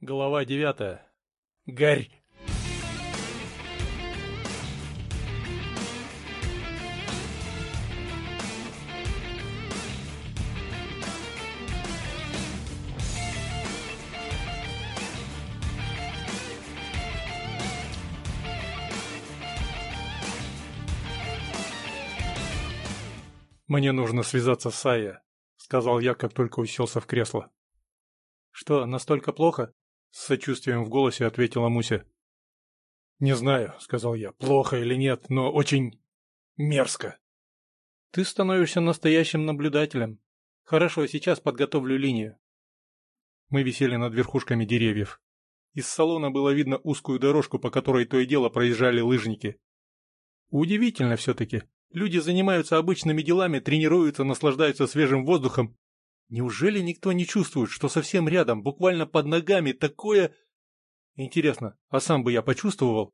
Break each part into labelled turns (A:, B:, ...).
A: Глава девятая. Гарь! «Мне нужно связаться с Айя», — сказал я, как только уселся в кресло. «Что, настолько плохо?» — с сочувствием в голосе ответила Муся. «Не знаю», — сказал я, — «плохо или нет, но очень мерзко». «Ты становишься настоящим наблюдателем. Хорошо, сейчас подготовлю линию». Мы висели над верхушками деревьев. Из салона было видно узкую дорожку, по которой то и дело проезжали лыжники. Удивительно все-таки. Люди занимаются обычными делами, тренируются, наслаждаются свежим воздухом. Неужели никто не чувствует, что совсем рядом, буквально под ногами, такое... Интересно, а сам бы я почувствовал?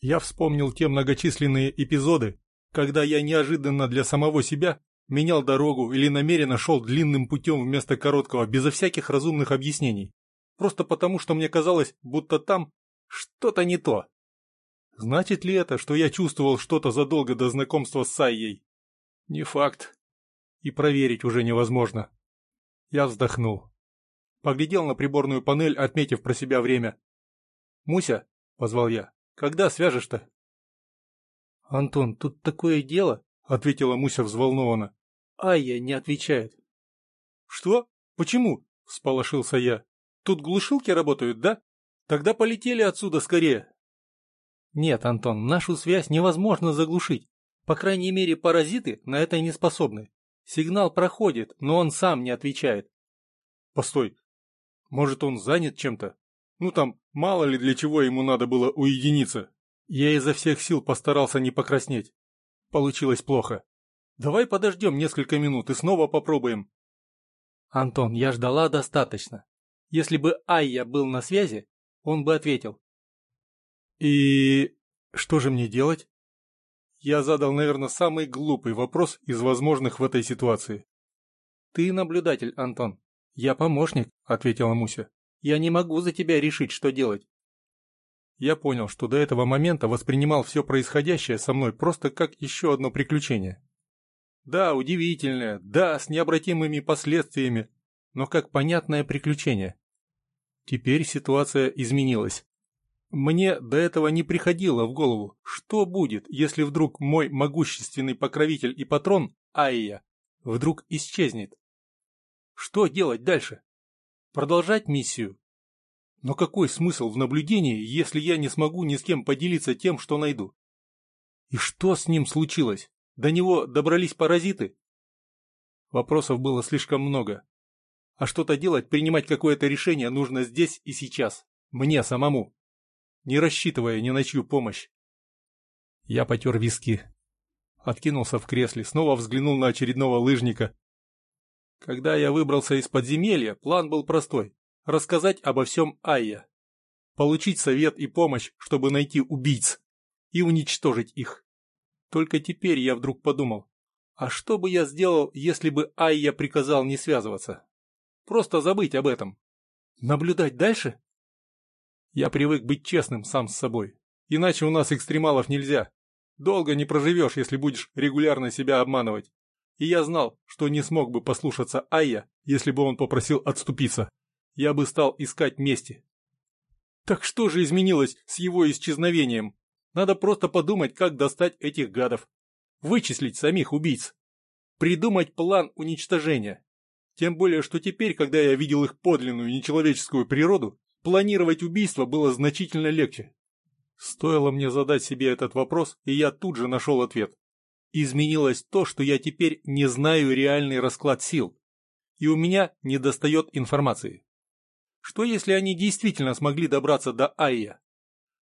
A: Я вспомнил те многочисленные эпизоды, когда я неожиданно для самого себя менял дорогу или намеренно шел длинным путем вместо короткого, безо всяких разумных объяснений. Просто потому, что мне казалось, будто там что-то не то. Значит ли это, что я чувствовал что-то задолго до знакомства с Сайей? Не факт. И проверить уже невозможно. Я вздохнул. Поглядел на приборную панель, отметив про себя время. «Муся», — позвал я, — «когда свяжешь-то?» «Антон, тут такое дело», — ответила Муся взволнованно. «Айя не отвечает». «Что? Почему?» — всполошился я. «Тут глушилки работают, да? Тогда полетели отсюда скорее». Нет, Антон, нашу связь невозможно заглушить. По крайней мере, паразиты на это не способны. Сигнал проходит, но он сам не отвечает. Постой, может он занят чем-то? Ну там, мало ли для чего ему надо было уединиться. Я изо всех сил постарался не покраснеть. Получилось плохо. Давай подождем несколько минут и снова попробуем. Антон, я ждала достаточно. Если бы Айя был на связи, он бы ответил. И что же мне делать? Я задал, наверное, самый глупый вопрос из возможных в этой ситуации. Ты наблюдатель, Антон. Я помощник, ответила Муся. Я не могу за тебя решить, что делать. Я понял, что до этого момента воспринимал все происходящее со мной просто как еще одно приключение. Да, удивительное, да, с необратимыми последствиями, но как понятное приключение. Теперь ситуация изменилась. Мне до этого не приходило в голову, что будет, если вдруг мой могущественный покровитель и патрон, Айя, вдруг исчезнет. Что делать дальше? Продолжать миссию? Но какой смысл в наблюдении, если я не смогу ни с кем поделиться тем, что найду? И что с ним случилось? До него добрались паразиты? Вопросов было слишком много. А что-то делать, принимать какое-то решение нужно здесь и сейчас. Мне самому не рассчитывая ни на чью помощь. Я потер виски. Откинулся в кресле, снова взглянул на очередного лыжника. Когда я выбрался из подземелья, план был простой — рассказать обо всем Айя. Получить совет и помощь, чтобы найти убийц и уничтожить их. Только теперь я вдруг подумал, а что бы я сделал, если бы Айя приказал не связываться? Просто забыть об этом. Наблюдать дальше? Я привык быть честным сам с собой. Иначе у нас экстремалов нельзя. Долго не проживешь, если будешь регулярно себя обманывать. И я знал, что не смог бы послушаться Айя, если бы он попросил отступиться. Я бы стал искать мести. Так что же изменилось с его исчезновением? Надо просто подумать, как достать этих гадов. Вычислить самих убийц. Придумать план уничтожения. Тем более, что теперь, когда я видел их подлинную нечеловеческую природу, Планировать убийство было значительно легче. Стоило мне задать себе этот вопрос, и я тут же нашел ответ. Изменилось то, что я теперь не знаю реальный расклад сил, и у меня недостает информации. Что если они действительно смогли добраться до Айя?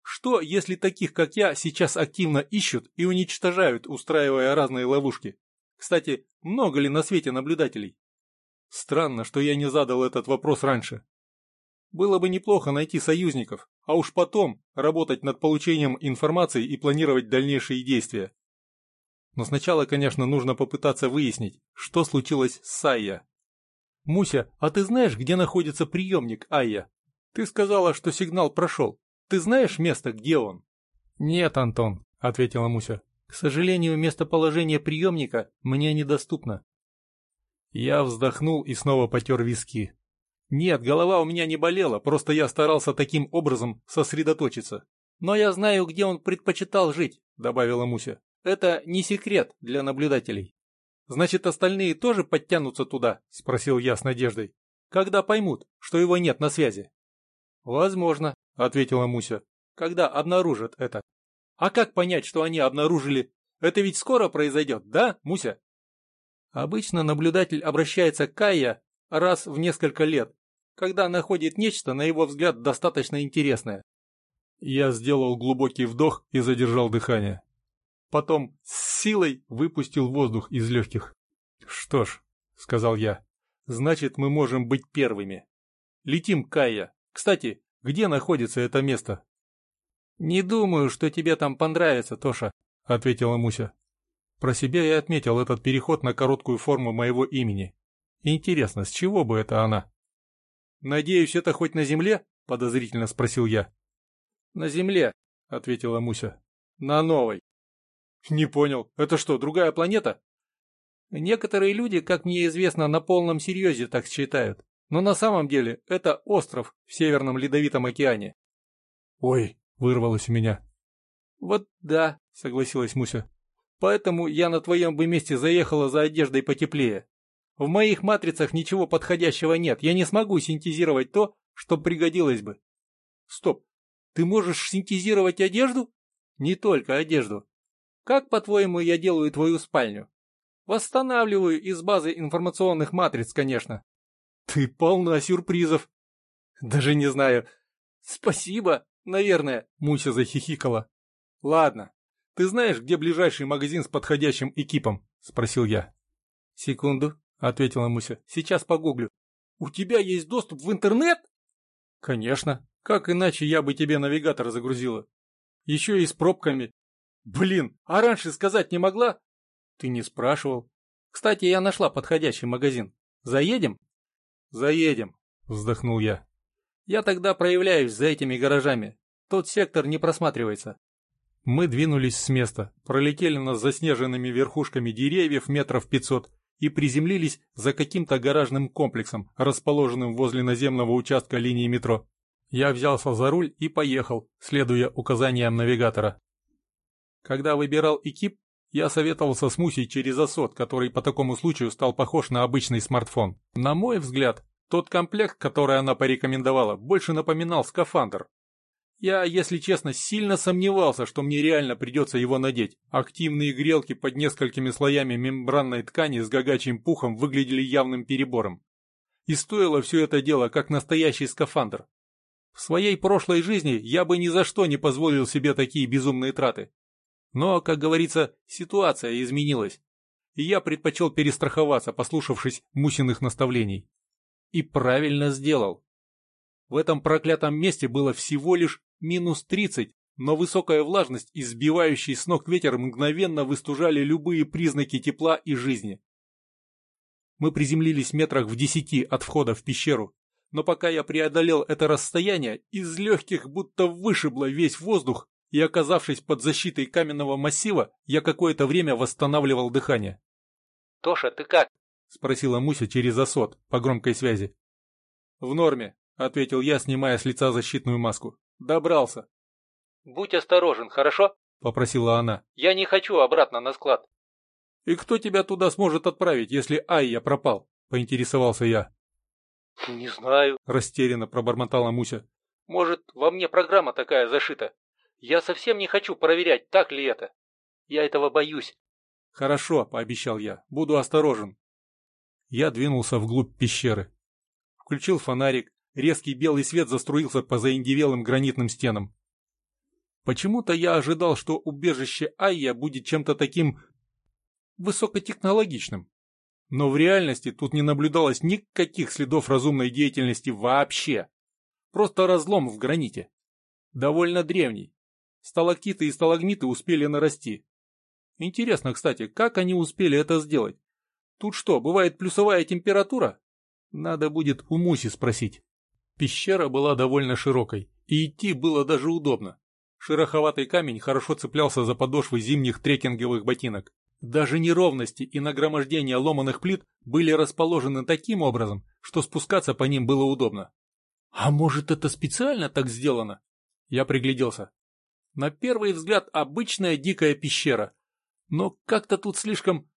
A: Что если таких, как я, сейчас активно ищут и уничтожают, устраивая разные ловушки? Кстати, много ли на свете наблюдателей? Странно, что я не задал этот вопрос раньше. Было бы неплохо найти союзников, а уж потом работать над получением информации и планировать дальнейшие действия. Но сначала, конечно, нужно попытаться выяснить, что случилось с Айя. «Муся, а ты знаешь, где находится приемник Айя?» Ты сказала, что сигнал прошел. Ты знаешь место, где он? Нет, Антон, ответила Муся. К сожалению, местоположение приемника мне недоступно. Я вздохнул и снова потер виски. Нет, голова у меня не болела, просто я старался таким образом сосредоточиться. Но я знаю, где он предпочитал жить, добавила Муся. Это не секрет для наблюдателей. Значит, остальные тоже подтянутся туда? Спросил я с надеждой. Когда поймут, что его нет на связи? Возможно, ответила Муся. Когда обнаружат это. А как понять, что они обнаружили? Это ведь скоро произойдет, да, Муся? Обычно наблюдатель обращается к Кая раз в несколько лет, когда находит нечто, на его взгляд, достаточно интересное. Я сделал глубокий вдох и задержал дыхание. Потом с силой выпустил воздух из легких. «Что ж», — сказал я, — «значит, мы можем быть первыми. Летим, Кая. Кстати, где находится это место?» «Не думаю, что тебе там понравится, Тоша», — ответила Муся. Про себя я отметил этот переход на короткую форму моего имени. Интересно, с чего бы это она? «Надеюсь, это хоть на земле?» — подозрительно спросил я. «На земле», — ответила Муся. «На новой». «Не понял. Это что, другая планета?» «Некоторые люди, как мне известно, на полном серьезе так считают. Но на самом деле это остров в Северном Ледовитом океане». «Ой», — вырвалось у меня. «Вот да», — согласилась Муся. Поэтому я на твоем бы месте заехала за одеждой потеплее. В моих матрицах ничего подходящего нет, я не смогу синтезировать то, что пригодилось бы. Стоп, ты можешь синтезировать одежду? Не только одежду. Как, по-твоему, я делаю твою спальню? Восстанавливаю из базы информационных матриц, конечно. Ты полна сюрпризов. Даже не знаю. Спасибо, наверное, Муся захихикала. Ладно, «Ты знаешь, где ближайший магазин с подходящим экипом?» – спросил я. «Секунду», – ответила Муся. «Сейчас погуглю». «У тебя есть доступ в интернет?» «Конечно. Как иначе я бы тебе навигатор загрузила? Еще и с пробками. Блин, а раньше сказать не могла?» «Ты не спрашивал. Кстати, я нашла подходящий магазин. Заедем?» «Заедем», – вздохнул я. «Я тогда проявляюсь за этими гаражами. Тот сектор не просматривается. Мы двинулись с места, пролетели над заснеженными верхушками деревьев метров пятьсот и приземлились за каким-то гаражным комплексом, расположенным возле наземного участка линии метро. Я взялся за руль и поехал, следуя указаниям навигатора. Когда выбирал экип, я советовался с Мусей через Асот, который по такому случаю стал похож на обычный смартфон. На мой взгляд, тот комплект, который она порекомендовала, больше напоминал скафандр, я, если честно, сильно сомневался, что мне реально придется его надеть. Активные грелки под несколькими слоями мембранной ткани с гагачьим пухом выглядели явным перебором. И стоило все это дело, как настоящий скафандр. В своей прошлой жизни я бы ни за что не позволил себе такие безумные траты. Но, как говорится, ситуация изменилась. И я предпочел перестраховаться, послушавшись Мусиных наставлений. И правильно сделал. В этом проклятом месте было всего лишь минус 30, но высокая влажность и сбивающий с ног ветер мгновенно выстужали любые признаки тепла и жизни. Мы приземлились метрах в десяти от входа в пещеру, но пока я преодолел это расстояние, из легких будто вышибло весь воздух, и, оказавшись под защитой каменного массива, я какое-то время восстанавливал дыхание.
B: «Тоша, ты как?»
A: — спросила Муся через осот по громкой связи. «В норме», — ответил я, снимая с лица защитную маску. Добрался.
B: Будь осторожен, хорошо?
A: Попросила она.
B: Я не хочу обратно на склад.
A: И кто тебя туда сможет отправить, если Айя пропал? Поинтересовался я.
B: Не знаю.
A: Растерянно пробормотала Муся.
B: Может, во мне программа такая зашита. Я совсем не хочу проверять, так ли это. Я этого боюсь.
A: Хорошо, пообещал я. Буду осторожен. Я двинулся вглубь пещеры. Включил фонарик, Резкий белый свет заструился по заиндевелым гранитным стенам. Почему-то я ожидал, что убежище Айя будет чем-то таким высокотехнологичным. Но в реальности тут не наблюдалось никаких следов разумной деятельности вообще. Просто разлом в граните. Довольно древний. Сталактиты и сталагмиты успели нарасти. Интересно, кстати, как они успели это сделать? Тут что, бывает плюсовая температура? Надо будет у Муси спросить. Пещера была довольно широкой, и идти было даже удобно. Шероховатый камень хорошо цеплялся за подошвы зимних трекинговых ботинок. Даже неровности и нагромождения ломаных плит были расположены таким образом, что спускаться по ним было удобно. А может это специально так сделано? Я пригляделся. На первый взгляд обычная дикая пещера, но как-то тут слишком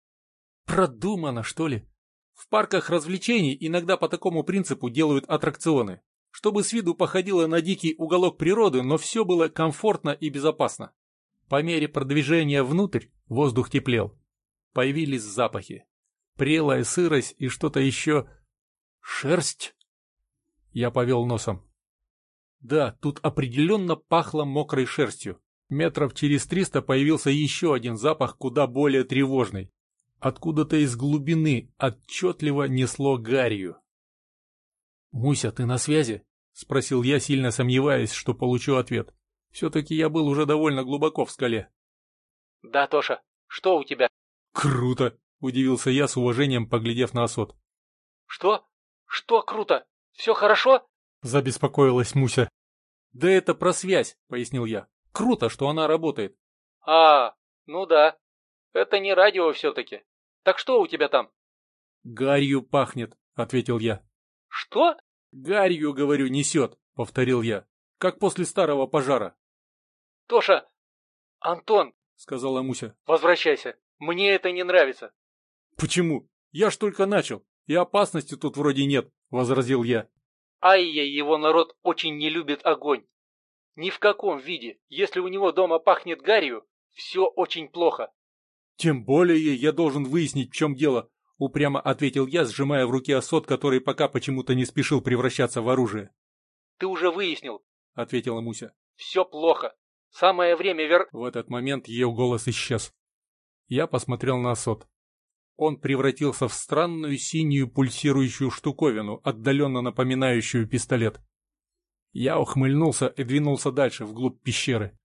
A: продумано, что ли. В парках развлечений иногда по такому принципу делают аттракционы, чтобы с виду походило на дикий уголок природы, но все было комфортно и безопасно. По мере продвижения внутрь воздух теплел. Появились запахи. Прелая сырость и что-то еще... Шерсть? Я повел носом. Да, тут определенно пахло мокрой шерстью. Метров через триста появился еще один запах, куда более тревожный. Откуда-то из глубины отчетливо несло гарью. «Муся, ты на связи?» — спросил я, сильно сомневаясь, что получу ответ. Все-таки я был уже довольно глубоко в скале.
B: «Да, Тоша, что у тебя?»
A: «Круто!» — удивился я с уважением, поглядев на осот.
B: «Что? Что круто? Все хорошо?»
A: — забеспокоилась Муся. «Да это про связь», — пояснил я. «Круто, что она работает».
B: «А, ну да. Это не радио все-таки. Так что у тебя там?»
A: «Гарью пахнет», — ответил я.
B: «Что?»
A: «Гарью, говорю, несет», — повторил я. «Как после старого пожара».
B: «Тоша! Антон!»
A: — сказала Муся.
B: «Возвращайся. Мне это не нравится».
A: «Почему? Я ж только начал. И опасности тут вроде нет», — возразил я.
B: Айя его народ очень не любит огонь. Ни в каком виде. Если у него дома пахнет гарью, все очень плохо.
A: Тем более я должен выяснить, в чем дело, упрямо ответил я, сжимая в руке осот, который пока почему-то не спешил превращаться в оружие.
B: Ты уже выяснил,
A: ответила Муся.
B: Все плохо. Самое время вер...
A: В этот момент ее голос исчез. Я посмотрел на осот. Он превратился в странную синюю пульсирующую штуковину, отдаленно напоминающую пистолет. Я ухмыльнулся и двинулся дальше, вглубь пещеры.